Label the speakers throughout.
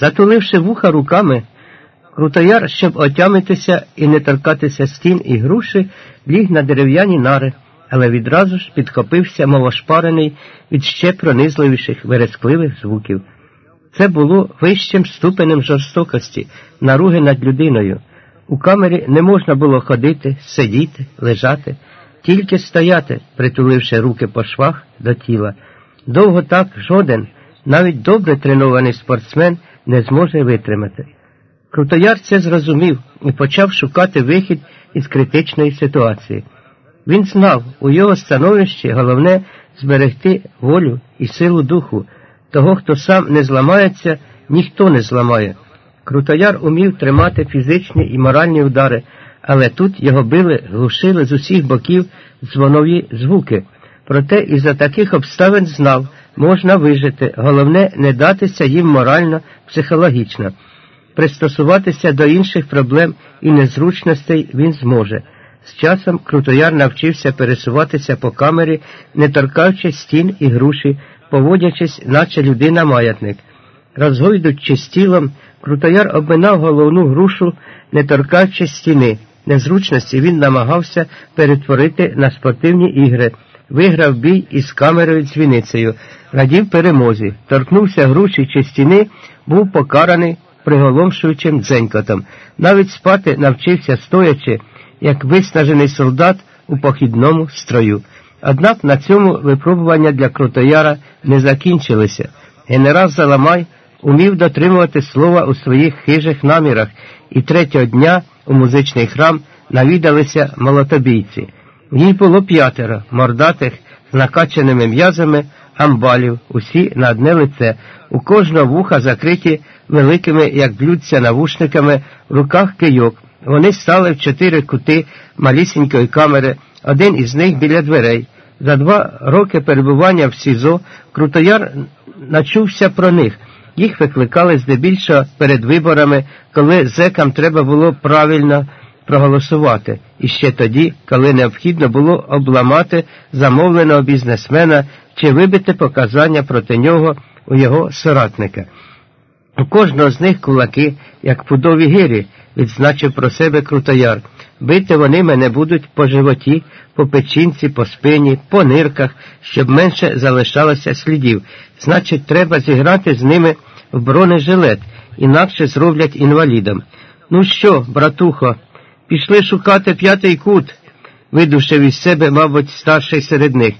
Speaker 1: Затуливши вуха руками, Крутояр, щоб отямитися і не торкатися стін і груші, ліг на дерев'яні нари, але відразу ж підхопився, мов ошпарений від ще пронизливіших верескливих звуків. Це було вищим ступенем жорстокості, наруги над людиною. У камері не можна було ходити, сидіти, лежати, тільки стояти, притуливши руки по швах до тіла. Довго так жоден, навіть добре тренований спортсмен не зможе витримати. Крутояр це зрозумів і почав шукати вихід із критичної ситуації. Він знав, у його становищі головне зберегти волю і силу духу. Того, хто сам не зламається, ніхто не зламає. Крутояр умів тримати фізичні і моральні удари, але тут його били, глушили з усіх боків дзвонові звуки. Проте із за таких обставин знав, можна вижити, головне не датися їм морально, психологічно. Пристосуватися до інших проблем і незручностей він зможе. З часом Крутояр навчився пересуватися по камері, не торкаючи стін і груші, поводячись, наче людина маятник. Розгойдучись тілом, Крутояр обминав головну грушу, не торкаючи стіни. Незручності він намагався перетворити на спортивні ігри, виграв бій із камерою дзвіницею, радів перемозі, торкнувся груші чи стіни, був покараний приголомшуючим дзенькотом. Навіть спати навчився стоячи, як виснажений солдат у похідному строю. Однак на цьому випробування для Крутояра не закінчилися. Генерал Заламай умів дотримувати слова у своїх хижих намірах, і третього дня у музичний храм навідалися молотобійці. Ній було п'ятеро мордатих з накачаними м'язами амбалів, усі на одне лице, у кожного вуха закриті великими, як блюдця, навушниками, в руках кийок. Вони стали в чотири кути малісінької камери, один із них біля дверей. За два роки перебування в СІЗО Крутояр начувся про них. Їх викликали здебільшого перед виборами, коли зекам треба було правильно проголосувати, і ще тоді, коли необхідно було обламати замовленого бізнесмена чи вибити показання проти нього у його соратника. У кожного з них кулаки, як пудові гирі, відзначив про себе Крутояр. Бити вони мене будуть по животі, по печінці, по спині, по нирках, щоб менше залишалося слідів. Значить, треба зіграти з ними в бронежилет, інакше зроблять інвалідом. Ну що, братухо, пішли шукати п'ятий кут, видушив із себе, мабуть, старший серед них,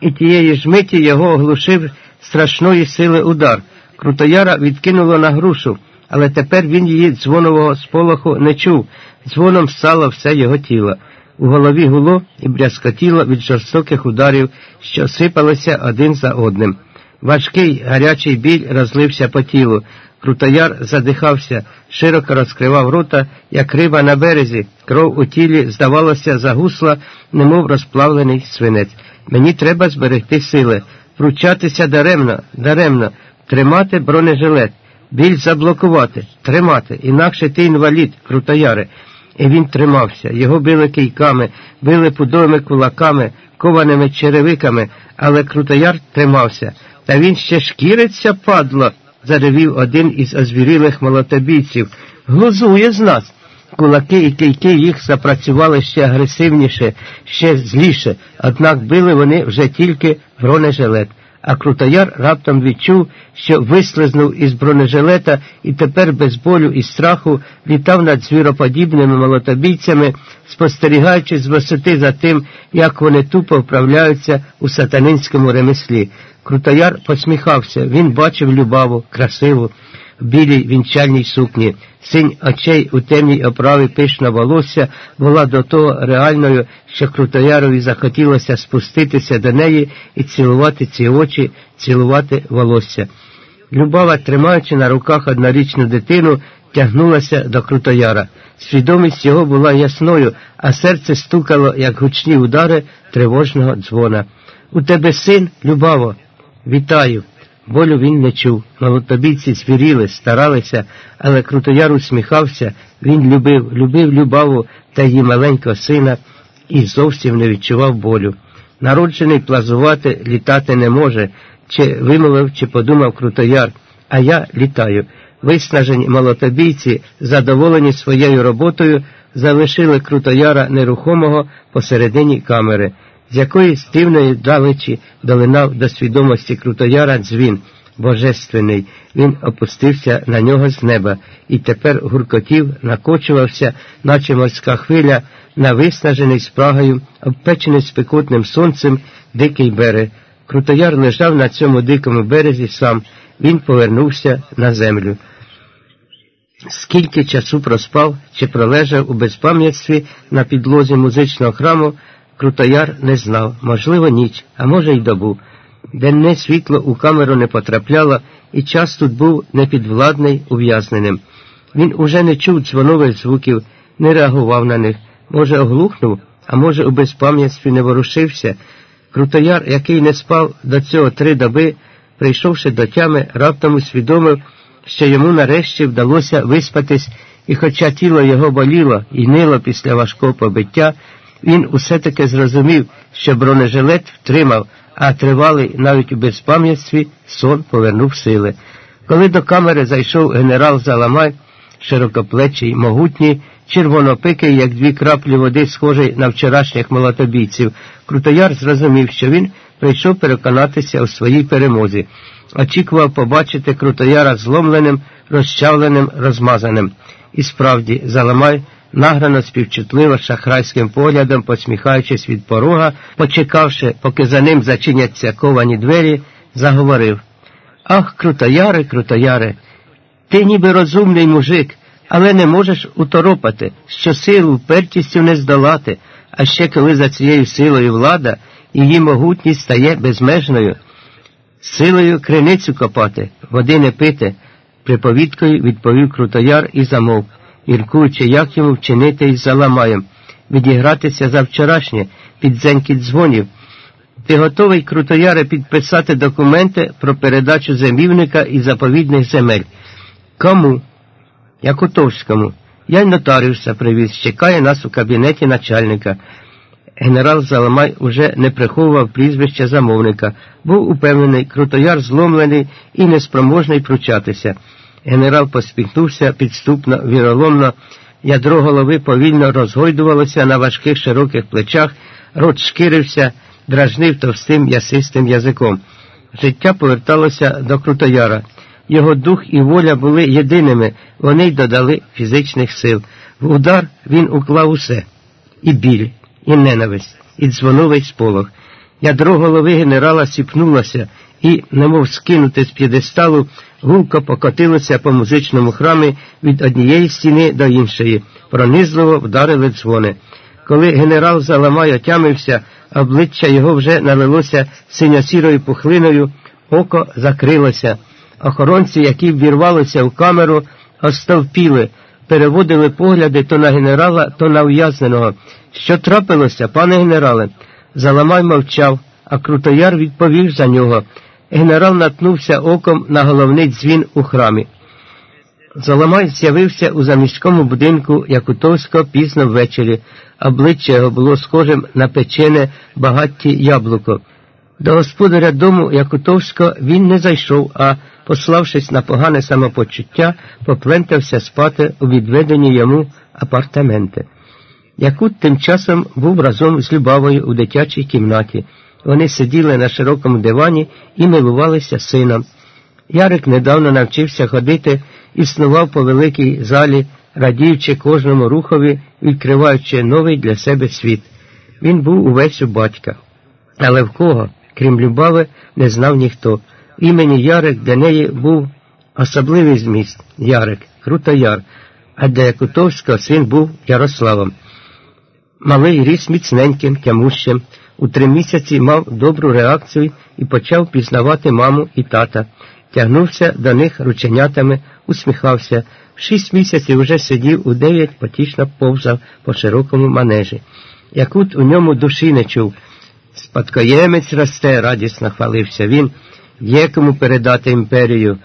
Speaker 1: і тієї ж миті його оглушив страшної сили удар. Крутояра відкинуло на грушу, але тепер він її дзвонового сполоху не чув, дзвоном стало все його тіло. У голові гуло і брязкотіло від жорстоких ударів, що сипалися один за одним. Важкий гарячий біль розлився по тілу. Крутояр задихався, широко розкривав рота, як риба на березі. Кров у тілі, здавалося, загусла, немов розплавлений свинець. Мені треба зберегти сили, вручатися даремно, даремно, тримати бронежилет, біль заблокувати, тримати, інакше ти інвалід, крутояре. І він тримався, його били кийками, били пудовими кулаками, кованими черевиками, але крутояр тримався. Та він ще шкіриться, падло, заревів один із озвірілих молотобійців. Глузує з нас. Кулаки і кийки їх запрацювали ще агресивніше, ще зліше, однак били вони вже тільки бронежилет а Крутояр раптом відчув, що вислизнув із бронежилета і тепер без болю і страху літав над звіроподібними молотобійцями, спостерігаючи з висоти за тим, як вони тупо вправляються у сатанинському ремеслі. Крутояр посміхався, він бачив любаву, красиву білій вінчальній сукні. Синь очей у темній оправі пишна волосся була до того реальною, що Крутоярові захотілося спуститися до неї і цілувати ці очі, цілувати волосся. Любава, тримаючи на руках однорічну дитину, тягнулася до Крутояра. Свідомість його була ясною, а серце стукало, як гучні удари тривожного дзвона. У тебе син, Любаво, вітаю. Болю він не чув. Молотобійці звіріли, старалися, але Крутояр усміхався, він любив, любив Любаву та її маленького сина і зовсім не відчував болю. Народжений плазувати літати не може, чи вимовив, чи подумав Крутояр, а я літаю. виснажені молотобійці, задоволені своєю роботою, залишили Крутояра нерухомого посередині камери, з якої з дивної далечі долинав до свідомості Крутояра дзвін божественний. Він опустився на нього з неба і тепер гуркотів, накочувався, наче морська хвиля, на виснажений спрагою, обпечений спекотним сонцем дикий берег. Крутояр лежав на цьому дикому березі сам, він повернувся на землю. Скільки часу проспав чи пролежав у безпам'ятстві на підлозі музичного храму, Крутояр не знав, можливо, ніч, а може, й добу. Денне світло у камеру не потрапляло, і час тут був непідвладний ув'язненим. Він уже не чув дзвонових звуків, не реагував на них, може, оглухнув, а може, у безпам'ятстві не ворушився. Крутояр, який не спав до цього три доби, прийшовши до тями, раптом усвідомив, що йому нарешті вдалося виспатись, і, хоча тіло його боліло і нило після важкого побиття, він усе таки зрозумів, що бронежилет втримав, а тривалий навіть у безпам'ятстві сон повернув сили. Коли до камери зайшов генерал Заламай, широкоплечий, могутній, червонопикий, як дві краплі води, схожий на вчорашніх молотобійців, Крутояр зрозумів, що він прийшов переконатися у своїй перемозі. Очікував побачити Крутояра зломленим, розчавленим, розмазаним. І справді, Заламай награно співчутливо шахрайським поглядом, посміхаючись від порога, почекавши, поки за ним зачиняться ковані двері, заговорив Ах, крутояре, крутояре, ти ніби розумний мужик, але не можеш уторопати, що силу впертістю не здолати, а ще коли за цією силою влада, її могутність стає безмежною. Силою криницю копати, води не пити, приповідкою відповів крутояр і замовк міркуючи, як йому вчинити із заламаєм, відігратися за вчорашнє під дзенькіт дзвонів. Ти готовий, крутояре, підписати документи про передачу земівника і заповідних земель. Кому? Якутовському. Я й нотаріуса привіз, чекає нас у кабінеті начальника. Генерал Заламай уже не приховував прізвища замовника, був упевнений, крутояр зломлений і неспроможний пручатися. Генерал поспіхнувся підступно, віроломно, ядро голови повільно розгойдувалося на важких широких плечах, рот шкірився, дражнив товстим ясистим язиком. Життя поверталося до Крутояра. Його дух і воля були єдиними, вони й додали фізичних сил. В удар він уклав усе і біль, і ненависть, і дзвоновий сполох. Ядро голови генерала сіпнулося і, немов скинути з п'єдесталу, гулко покотилося по музичному храмі від однієї стіни до іншої, пронизливо вдарили дзвони. Коли генерал Заламай отямився, обличчя його вже налилося синьо-сірою пухлиною, око закрилося. Охоронці, які ввірвалися в камеру, остовпіли, переводили погляди то на генерала, то на ув'язненого. Що трапилося, пане генерале? Заламай мовчав, а Крутояр відповів за нього. Генерал наткнувся оком на головний дзвін у храмі. Заламай з'явився у заміському будинку Якутовського пізно ввечері, обличчя його було схожим на печене багатті яблуко. До господаря дому Якутовського він не зайшов, а, пославшись на погане самопочуття, поплентався спати у відведені йому апартаменти. Якут тим часом був разом з Любавою у дитячій кімнаті. Вони сиділи на широкому дивані і милувалися сином. Ярик недавно навчився ходити і снував по великій залі, радіючи кожному рухові, відкриваючи новий для себе світ. Він був увесь у батька. Але в кого, крім Любави, не знав ніхто. Імені Ярик для неї був особливий зміст Ярик, Крутояр, а для Якутовського син був Ярославом. Малий ріс міцненьким, тямущим, у три місяці мав добру реакцію і почав пізнавати маму і тата, тягнувся до них рученятами, усміхався. В шість місяців вже сидів у дев'ять, потішно повзав по широкому манежі. Якут у ньому душі не чув. Спадкоємець росте, радісно хвалився він, є кому передати імперію.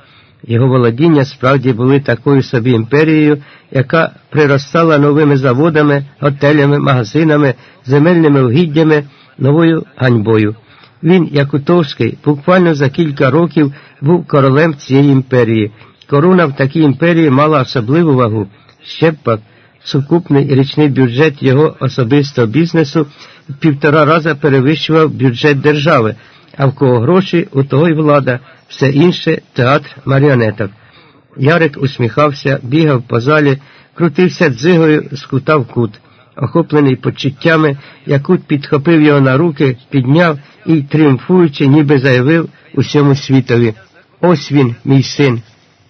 Speaker 1: Його володіння справді були такою собі імперією, яка приростала новими заводами, готелями, магазинами, земельними угіддями, новою ганьбою. Він, як Утовський, буквально за кілька років був королем цієї імперії, Корона в такій імперії мала особливу вагу. Ще б пак, сукупний річний бюджет його особистого бізнесу в півтора рази перевищував бюджет держави, а в кого гроші, у того й влада, все інше театр маріонеток. Ярик усміхався, бігав по залі, крутився дзигою з кута в кут. Охоплений почуттями, Якут підхопив його на руки, підняв і, тріумфуючи, ніби заявив усьому світові Ось він, мій син,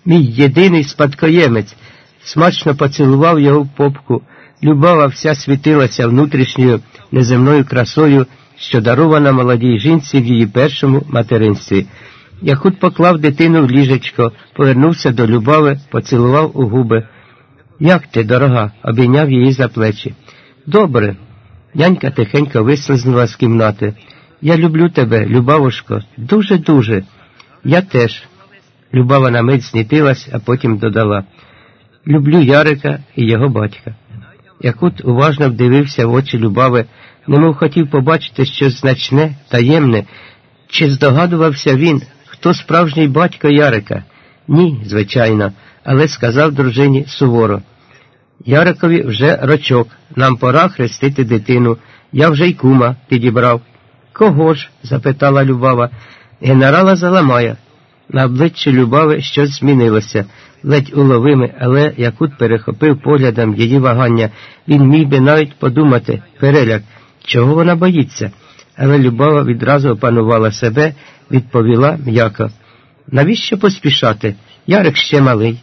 Speaker 1: мій єдиний спадкоємець. Смачно поцілував його в попку. Любава вся світилася внутрішньою неземною красою, що дарована молодій жінці в її першому материнстві. Якут поклав дитину в ліжечко, повернувся до Любави, поцілував у губи. Як ти, дорога? обійняв її за плечі. Добре. Нянька тихенько вислизнула з кімнати. Я люблю тебе, Любавушко, дуже-дуже. Я теж. Любава на мить знітилась, а потім додала Люблю Ярика і його батька. Якут уважно вдивився в очі Любави, немов хотів побачити щось значне, таємне, чи здогадувався він, хто справжній батько Ярика? Ні, звичайно, але сказав дружині суворо. Ярикові вже рочок, нам пора хрестити дитину. Я вже й кума підібрав. Кого ж? запитала Любава. Генерала Заламая. На обличчі Любави щось змінилося, ледь уловиме, але Якут перехопив поглядом її вагання. Він міг би навіть подумати, переляк, чого вона боїться. Але Любава відразу опанувала себе, відповіла м'яко. Навіщо поспішати? Ярик ще малий.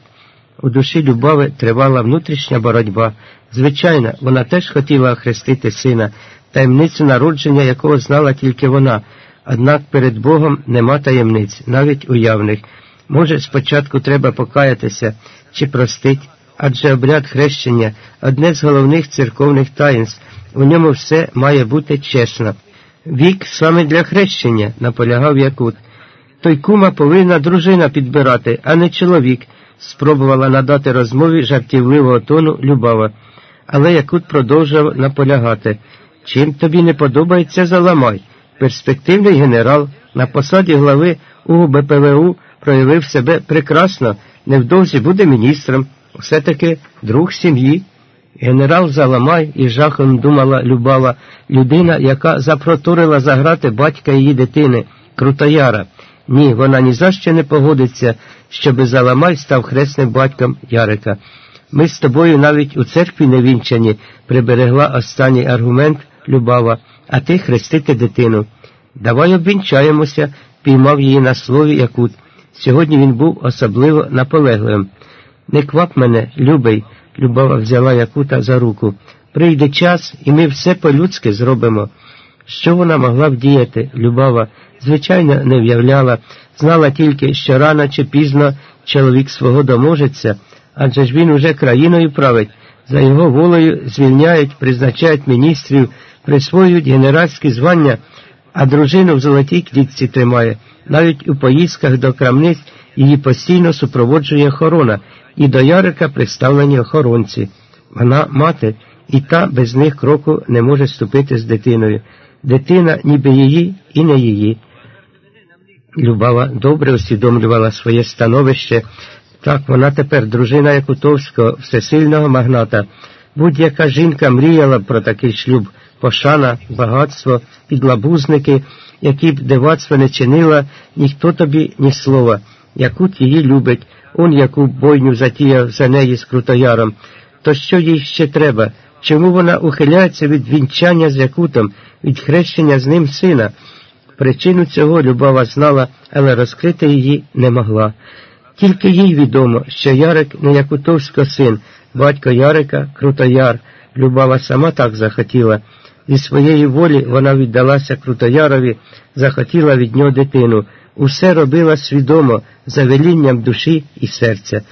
Speaker 1: У душі Любави тривала внутрішня боротьба. Звичайно, вона теж хотіла охрестити сина, таємницю народження якого знала тільки вона. Однак перед Богом нема таємниць, навіть уявних. Може, спочатку треба покаятися чи простить, адже обряд хрещення одне з головних церковних таїнств, у ньому все має бути чесно. Вік саме для хрещення, наполягав Якут. Той кума повинна дружина підбирати, а не чоловік, спробувала надати розмові жартівливого тону Любава. Але Якут продовжував наполягати. Чим тобі не подобається, заламай перспективний генерал на посаді глави УБПВУ проявив себе прекрасно, невдовзі буде міністром, все-таки друг сім'ї. Генерал Заламай із жахом думала Любава, людина, яка запротурила заграти батька її дитини, Крутояра. Ні, вона ні за що не погодиться, щоби Заламай став хресним батьком Ярика. Ми з тобою навіть у церкві не вінчані, приберегла останній аргумент Любава а ти хрестити дитину. Давай обвінчаємося, піймав її на слові Якут. Сьогодні він був особливо наполегливим. Не квап мене, любий, Любава взяла Якута за руку. Прийде час, і ми все по-людськи зробимо. Що вона могла вдіяти, Любава, звичайно, не в'являла, знала тільки, що рано чи пізно чоловік свого доможеться, адже ж він уже країною править, за його волею звільняють, призначають міністрів присвоюють генеральські звання, а дружину в золотій клітці тримає. Навіть у поїздках до крамниць її постійно супроводжує охорона, і до Ярика представлені охоронці. Вона мати, і та без них кроку не може ступити з дитиною. Дитина ніби її і не її. Любава добре усвідомлювала своє становище. Так, вона тепер дружина Якутовського, всесильного магната. Будь-яка жінка мріяла про такий шлюб пошана, багатство, підлабузники, які б дивацтва не чинила, ніхто тобі ні слова. Якут її любить, он яку бойню затіяв за неї з Крутояром. То що їй ще треба? Чому вона ухиляється від вінчання з Якутом, від хрещення з ним сина? Причину цього Любава знала, але розкрити її не могла. Тільки їй відомо, що Ярик не Якутовсько син, батько Ярика Крутояр. Любава сама так захотіла. Зі своєї волі вона віддалася Крутоярові, захотіла від нього дитину, усе робила свідомо, за велінням душі і серця.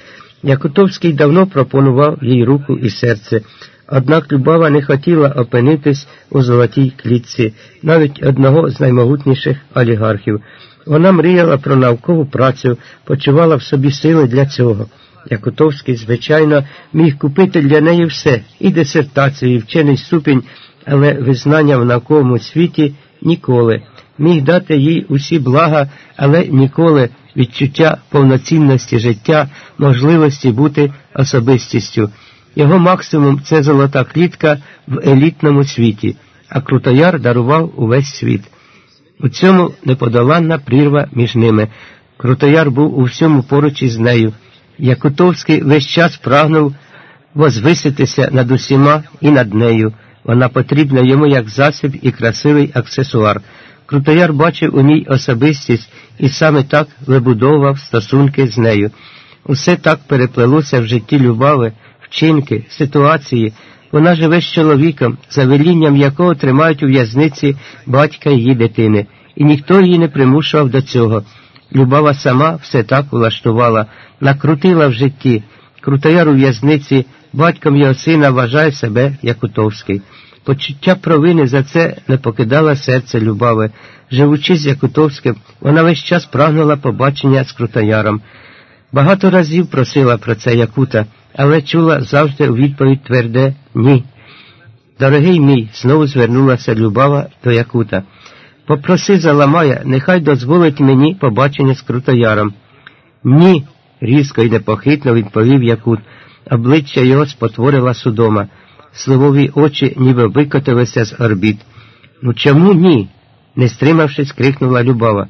Speaker 1: Якутовський давно пропонував їй руку і серце, однак Любава не хотіла опинитись у золотій клітці, навіть одного з наймогутніших олігархів. Вона мріяла про наукову працю, почувала в собі сили для цього. Якутовський, звичайно, міг купити для неї все і дисертацію, і вчений ступінь але визнання в науковому світі ніколи. Міг дати їй усі блага, але ніколи відчуття повноцінності життя, можливості бути особистістю. Його максимум це золота клітка в елітному світі, а Крутояр дарував увесь світ. У цьому неподоланна прірва між ними. Крутояр був у всьому поруч із нею. Якутовський весь час прагнув возвиситися над усіма і над нею. Вона потрібна йому як засіб і красивий аксесуар. Крутояр бачив у ній особистість і саме так вибудовував стосунки з нею. Усе так переплелося в житті Любави, вчинки, ситуації. Вона живе з чоловіком, за велінням якого тримають у в'язниці батька її дитини, і ніхто її не примушував до цього. Любава сама все так влаштувала, накрутила в житті. Крутояр у в'язниці, батьком його сина вважає себе Якутовський. Почуття провини за це не покидало серце Любави. Живучи з Якутовським, вона весь час прагнула побачення з Крутояром. Багато разів просила про це Якута, але чула завжди у відповідь тверде ні. Дорогий мій, знову звернулася Любава до Якута. Попроси Заламая, нехай дозволить мені побачення з Крутояром. Ні, різко і непохитно відповів Якут. Обличчя його спотворила судома. Сливові очі ніби викотилися з орбіт. Ну чому ні? не стримавшись, крикнула Любава.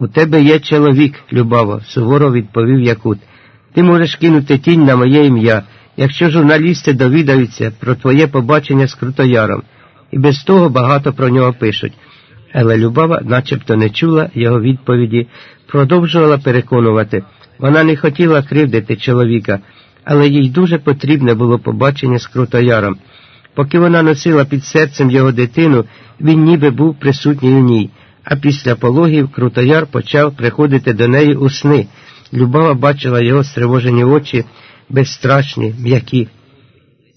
Speaker 1: У тебе є чоловік, Любаво, суворо відповів Якут. Ти можеш кинути тінь на моє ім'я, якщо журналісти довідаються про твоє побачення з Крутояром, і без того багато про нього пишуть. Але Любава начебто не чула його відповіді, продовжувала переконувати. Вона не хотіла кривдити чоловіка, але їй дуже потрібне було побачення з Крутояром. Поки вона носила під серцем його дитину, він ніби був присутній у ній, а після пологів Крутояр почав приходити до неї у сни. Любава бачила його стривожені очі, безстрашні, м'які.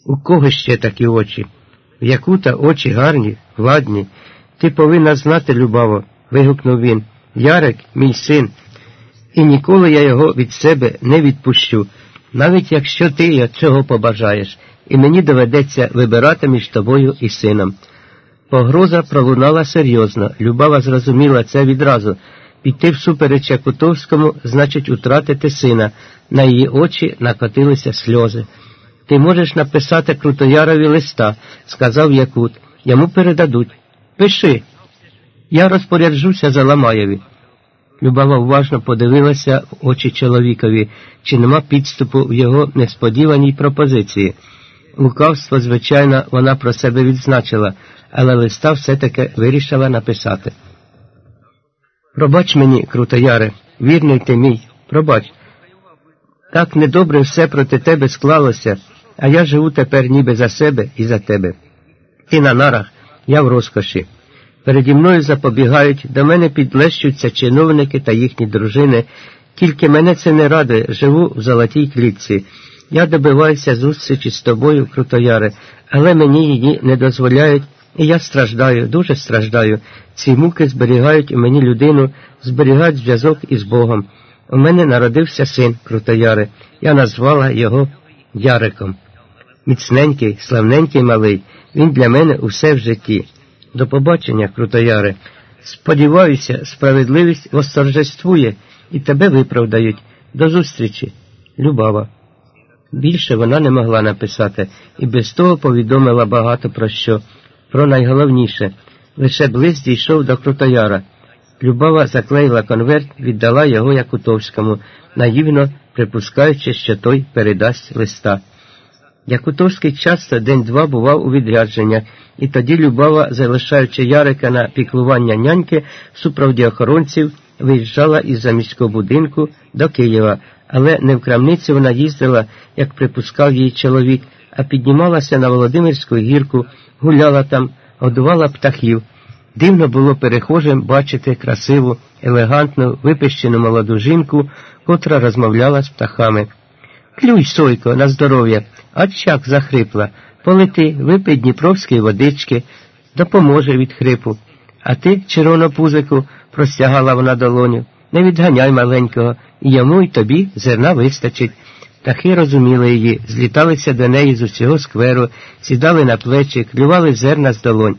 Speaker 1: У кого ще такі очі? В Якута очі гарні, владні. Ти повинна знати, Любаво, вигукнув він. Ярик, мій син, і ніколи я його від себе не відпущу, навіть якщо ти цього побажаєш, і мені доведеться вибирати між тобою і сином. Погроза пролунала серйозно. Любава зрозуміла це відразу. Піти всупереч Якутовському значить утратити сина. На її очі накотилися сльози. Ти можеш написати Крутоярові листа, сказав Якут. Йому передадуть. Пиши. Я розпоряджуся за Ламаєві. Любава уважно подивилася в очі чоловікові, чи нема підступу в його несподіваній пропозиції. Лукавство, звичайно, вона про себе відзначила, але листа все-таки вирішила написати. Пробач мені, Крутояре, вірний ти мій, пробач. Так недобре все проти тебе склалося, а я живу тепер ніби за себе і за тебе. Ти на нарах, я в розкоші. Переді мною запобігають, до мене підлещуться чиновники та їхні дружини, тільки мене це не радує, живу в золотій клітці. Я добиваюся зустрічі з тобою, Крутояре, але мені її не дозволяють, і я страждаю, дуже страждаю. Ці муки зберігають у мені людину, зберігають зв'язок із Богом. У мене народився син, Крутояре, я назвала його Яриком. Міцненький, славненький малий, він для мене усе в житті. До побачення, Крутояре. Сподіваюся, справедливість восторжествує і тебе виправдають. До зустрічі, Любава. Більше вона не могла написати, і без того повідомила багато про що, про найголовніше. Лише близь дійшов до Крутояра. Любава заклеїла конверт, віддала його Якутовському, наївно припускаючи, що той передасть листа. Якутовський часто день-два бував у відрядженнях, і тоді Любава, залишаючи Ярика на піклування няньки, в супроводі охоронців, виїжджала із заміського будинку до Києва, але не в крамниці вона їздила, як припускав її чоловік, а піднімалася на Володимирську гірку, гуляла там, годувала птахів. Дивно було перехожим бачити красиву, елегантну, випищену молоду жінку, котра розмовляла з птахами. Клюй, сойко, на здоров'я, а чак захрипла. Полети, випий Дніпровської водички, допоможе від хрипу. А ти, червонопузику, простягала вона долоню, не відганяй маленького, і йому й тобі зерна вистачить. Птахи розуміли її, зліталися до неї з усього скверу, сідали на плечі, клювали зерна з долонь.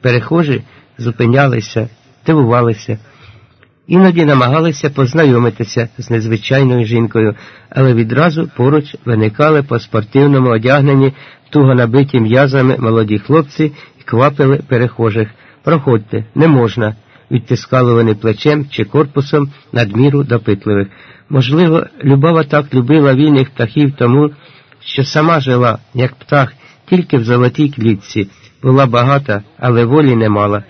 Speaker 1: Перехожі зупинялися, дивувалися. Іноді намагалися познайомитися з незвичайною жінкою, але відразу поруч виникали по спортивному одягненні туго набиті м'язами молоді хлопці і квапили перехожих. Проходьте, не можна, відтискали вони плечем чи корпусом надміру допитливих. Можливо, Любава так любила вільних птахів тому, що сама жила, як птах, тільки в золотій клітці, була багата, але волі не мала.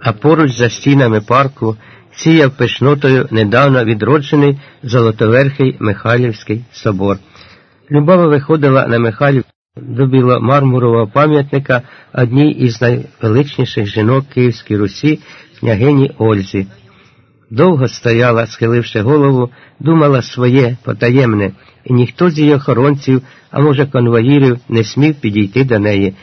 Speaker 1: А поруч за стінами парку сіяв пишнотою недавно відроджений Золотоверхий Михайлівський собор. Любава виходила на Михайлів до біломармурового пам'ятника одній із найвеличніших жінок Київської Русі, княгині Ользі. Довго стояла, схиливши голову, думала своє потаємне, і ніхто з її охоронців, а може, конвоїрів, не смів підійти до неї.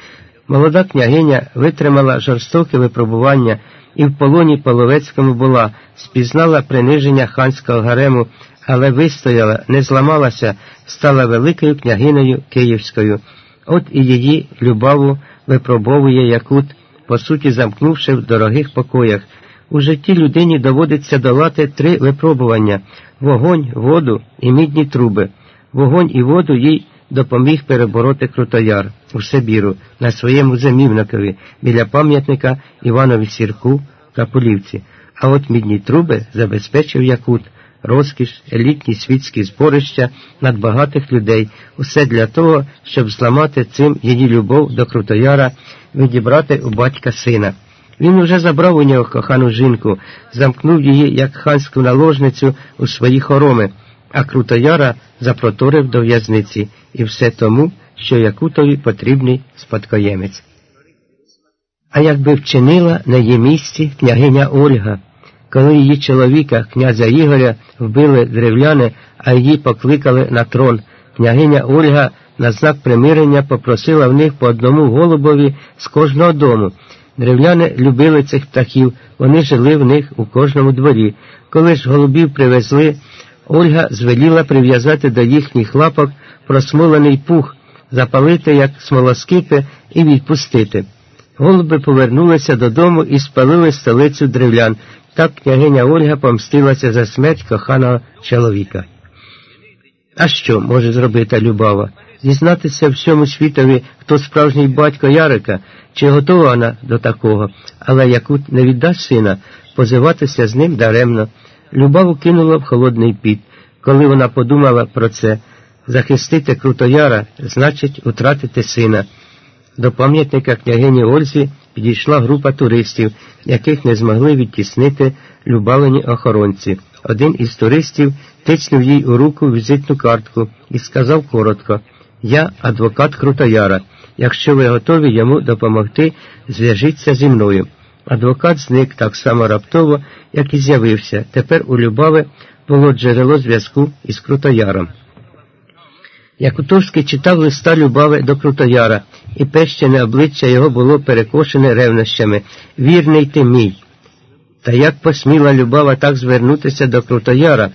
Speaker 1: Молода княгиня витримала жорстоке випробування і в полоні Половецькому була, спізнала приниження ханського гарему, але вистояла, не зламалася, стала великою княгинею Київською. От і її любаву випробовує Якут, по суті, замкнувши в дорогих покоях. У житті людині доводиться долати три випробування вогонь, воду і мідні труби. Вогонь і воду їй допоміг перебороти Крутояр у Сибіру на своєму замівникові біля пам'ятника Іванові Сірку та Полівці. А от мідні труби забезпечив Якут, розкіш, елітні світські зборища надбагатих людей, усе для того, щоб зламати цим її любов до Крутояра, відібрати у батька сина. Він уже забрав у нього кохану жінку, замкнув її як ханську наложницю у свої хороми, а Крутояра запроторив до в'язниці, і все тому, що Якутові потрібний спадкоємець. А якби вчинила на її місці княгиня Ольга, коли її чоловіка, князя Ігоря, вбили древляни, а її покликали на трон, княгиня Ольга на знак примирення попросила в них по одному голубові з кожного дому. Древляни любили цих птахів, вони жили в них у кожному дворі. Коли ж голубів привезли, Ольга звеліла прив'язати до їхніх лапок просмолений пух, запалити, як смолоскипи, і відпустити. Голуби повернулися додому і спалили столицю древлян. Так княгиня Ольга помстилася за смерть коханого чоловіка. А що може зробити Любава? Дізнатися всьому світові, хто справжній батько Ярика, чи готова вона до такого, але Якут не віддасть сина, позиватися з ним даремно. Любаву кинула в холодний піт. Коли вона подумала про це, захистити Крутояра значить утратити сина. До пам'ятника княгині Ользі підійшла група туристів, яких не змогли відтіснити любавлені охоронці. Один із туристів тицнув їй у руку візитну картку і сказав коротко Я адвокат Крутояра. Якщо ви готові йому допомогти, зв'яжіться зі мною. Адвокат зник так само раптово, як і з'явився. Тепер у Любави було джерело зв'язку із Крутояром. Якутовський читав листа Любави до Крутояра, і пещене обличчя його було перекошене ревнощами. Вірний ти мій. Та як посміла Любава так звернутися до Крутояра,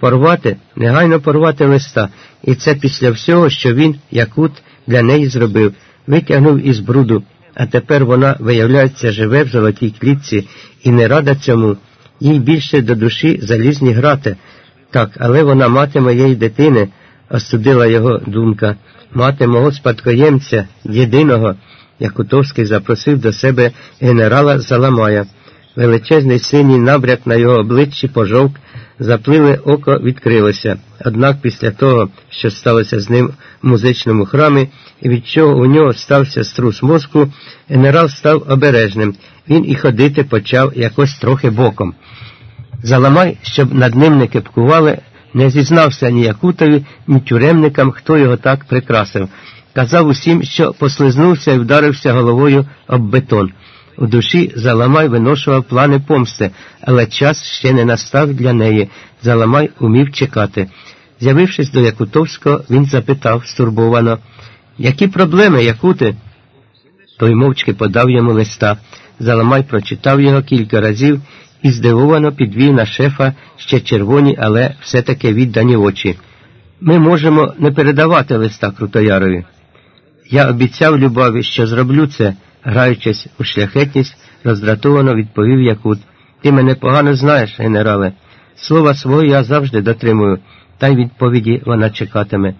Speaker 1: порвати, негайно порвати листа, і це після всього, що він, Якут, для неї зробив, витягнув із бруду, а тепер вона, виявляється, живе в золотій клітці і не рада цьому, їй більше до душі залізні грати. Так, але вона мати моєї дитини остудила його думка, мати мого спадкоємця, єдиного, Якутовський запросив до себе генерала Заламая. Величезний синій набряк на його обличчі пожовк, запливе око відкрилося. Однак після того, що сталося з ним в музичному храмі, і від чого у нього стався струс мозку, генерал став обережним. Він і ходити почав якось трохи боком. Заламай, щоб над ним не кипкували, не зізнався ні Якутові, ні тюремникам, хто його так прикрасив. Казав усім, що послизнувся і вдарився головою об бетон. У душі Заламай виношував плани помсти, але час ще не настав для неї. Заламай умів чекати. З'явившись до Якутовського, він запитав стурбовано, які проблеми, Якути? Той мовчки подав йому листа. Заламай прочитав його кілька разів і здивовано підвів на шефа ще червоні, але все-таки віддані очі. Ми можемо не передавати листа Крутоярові. Я обіцяв Любові, що зроблю це, граючись у шляхетність, роздратовано відповів Якут. Ти мене погано знаєш, генерале. Слова свого я завжди дотримую, та й відповіді вона чекатиме.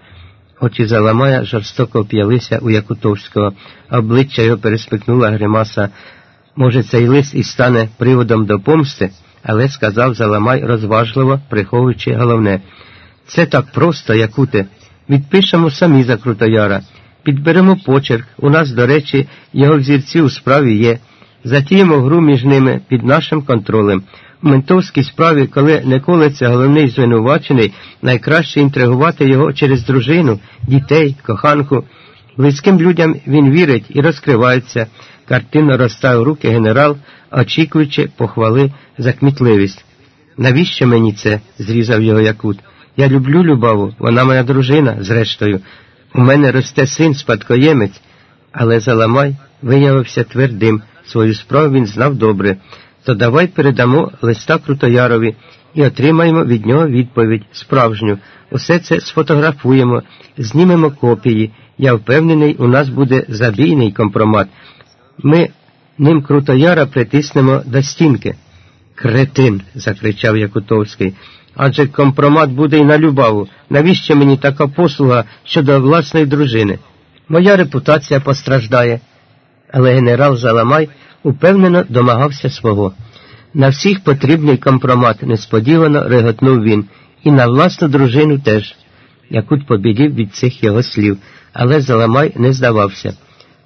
Speaker 1: Очі Заламая жорстоко вп'ялися у Якутовського, обличчя його переспикнула гримаса. Може, цей лист і стане приводом до помсти, але сказав Заламай розважливо, приховуючи головне. Це так просто, Якуте. Відпишемо самі за Крутояра. Підберемо почерк. У нас, до речі, його взірці у справі є. Затіємо гру між ними під нашим контролем. У ментовській справі, коли не колиться головний звинувачений, найкраще інтригувати його через дружину, дітей, коханку. Близьким людям він вірить і розкривається. Картинно розставив руки генерал, очікуючи похвали за кмітливість. Навіщо мені це? зрізав його Якут. Я люблю Любаву, вона моя дружина, зрештою. У мене росте син, спадкоємець, але Заламай виявився твердим. Свою справу він знав добре. То давай передамо листа Крутоярові і отримаємо від нього відповідь справжню. Усе це сфотографуємо, знімемо копії. Я впевнений, у нас буде забійний компромат. Ми ним Крутояра притиснемо до стінки. Кретин, закричав Якутовський. Адже компромат буде й на любаву. Навіщо мені така послуга щодо власної дружини? Моя репутація постраждає. Але генерал Заламай упевнено домагався свого. На всіх потрібний компромат, несподівано реготнув він, і на власну дружину теж. Якут побідів від цих його слів, але Заламай не здавався.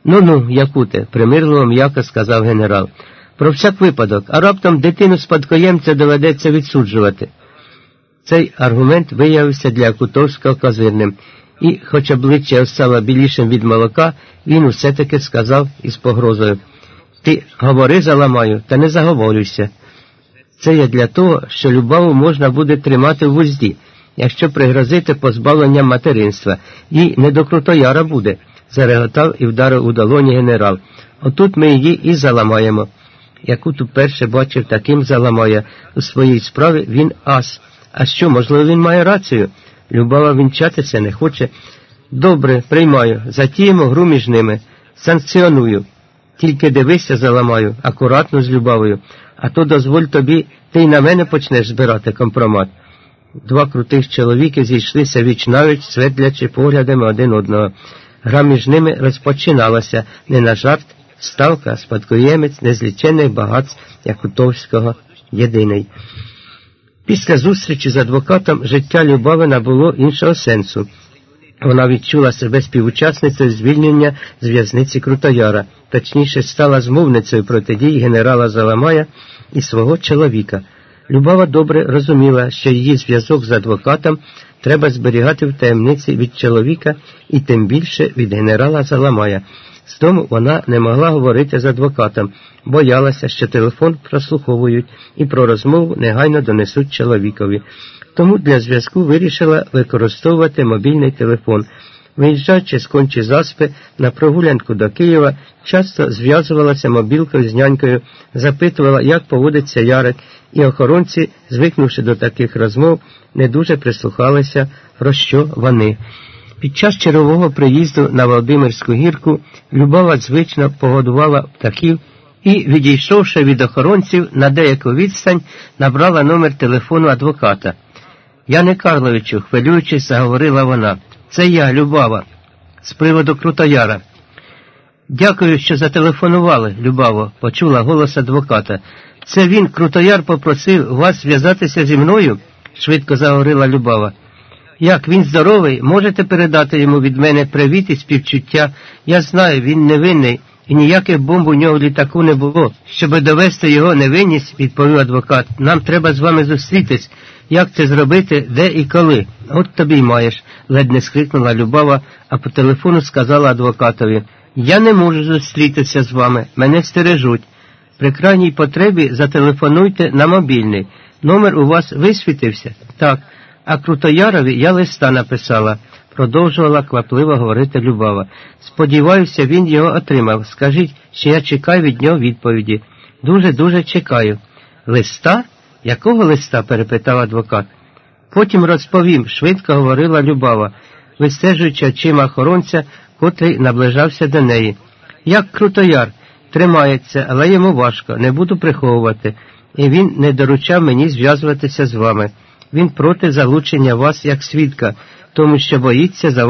Speaker 1: Ну ну, Якуте, примирливо м'яко сказав генерал. Про всяк випадок, а раптом дитину спадкоємця доведеться відсуджувати. Цей аргумент виявився для Кутовського козирним, і, хоч обличчя стало білішим від молока, він усе таки сказав із погрозою Ти говори заламаю, та не заговорюйся. Це є для того, що любову можна буде тримати в вузді, якщо пригрозити позбавленням материнства, і не до крутояра буде, зареготав і вдарив у долоні генерал. Отут ми її і заламаємо. Яку тут перше бачив таким заламає у своїй справі він ас. А що, можливо, він має рацію? Любава вінчатися не хоче. Добре, приймаю, затіємо гру між ними, санкціоную. Тільки дивися, заламаю, акуратно з любовою, а то дозволь тобі, ти й на мене почнеш збирати компромат. Два крутих чоловіки зійшлися віч навіть, светлячи поглядами один одного. Гра між ними розпочиналася не на жарт, ставка, спадкоємець незлічених багатств Якутовського єдиний. Після зустрічі з адвокатом життя Любави набуло іншого сенсу. Вона відчула себе співучасницею звільнення з в'язниці Крутояра, точніше стала змовницею протидії генерала Заламая і свого чоловіка. Любава добре розуміла, що її зв'язок з адвокатом треба зберігати в таємниці від чоловіка і тим більше від генерала Заламая. З тому вона не могла говорити з адвокатом, боялася, що телефон прослуховують і про розмову негайно донесуть чоловікові. Тому для зв'язку вирішила використовувати мобільний телефон. Виїжджаючи з кончі заспи на прогулянку до Києва, часто зв'язувалася мобілкою з нянькою, запитувала, як поводиться Ярик, і охоронці, звикнувши до таких розмов, не дуже прислухалися, про що вони. Під час чергового приїзду на Володимирську гірку Любова звично погодувала птахів і, відійшовши від охоронців на деяку відстань, набрала номер телефону адвоката. Яне Карловичу, хвилюючись, заговорила вона. Це я, Любава, з приводу Крутояра. Дякую, що зателефонували, Любаво, почула голос адвоката. Це він, Крутояр, попросив вас зв'язатися зі мною, швидко заговорила Любава. Як він здоровий, можете передати йому від мене привіт і співчуття. Я знаю, він невинний, і ніяких бомб у нього в літаку не було. Щоби довести його невинність, відповів адвокат, нам треба з вами зустрітись. Як це зробити, де і коли? От тобі й маєш, ледь не скрикнула Любава, а по телефону сказала адвокатові. Я не можу зустрітися з вами, мене стережуть. При крайній потребі зателефонуйте на мобільний. Номер у вас висвітився? Так. А Крутоярові я листа написала, продовжувала квапливо говорити Любава. Сподіваюся, він його отримав. Скажіть, що я чекаю від нього відповіді. Дуже-дуже чекаю. Листа? Якого листа? перепитав адвокат. Потім розповім, швидко говорила Любава, вистежуючи очима охоронця, котрий наближався до неї. Як Крутояр, тримається, але йому важко, не буду приховувати. і він не доручав мені зв'язуватися з вами. Він проти залучення вас як свідка, тому що боїться за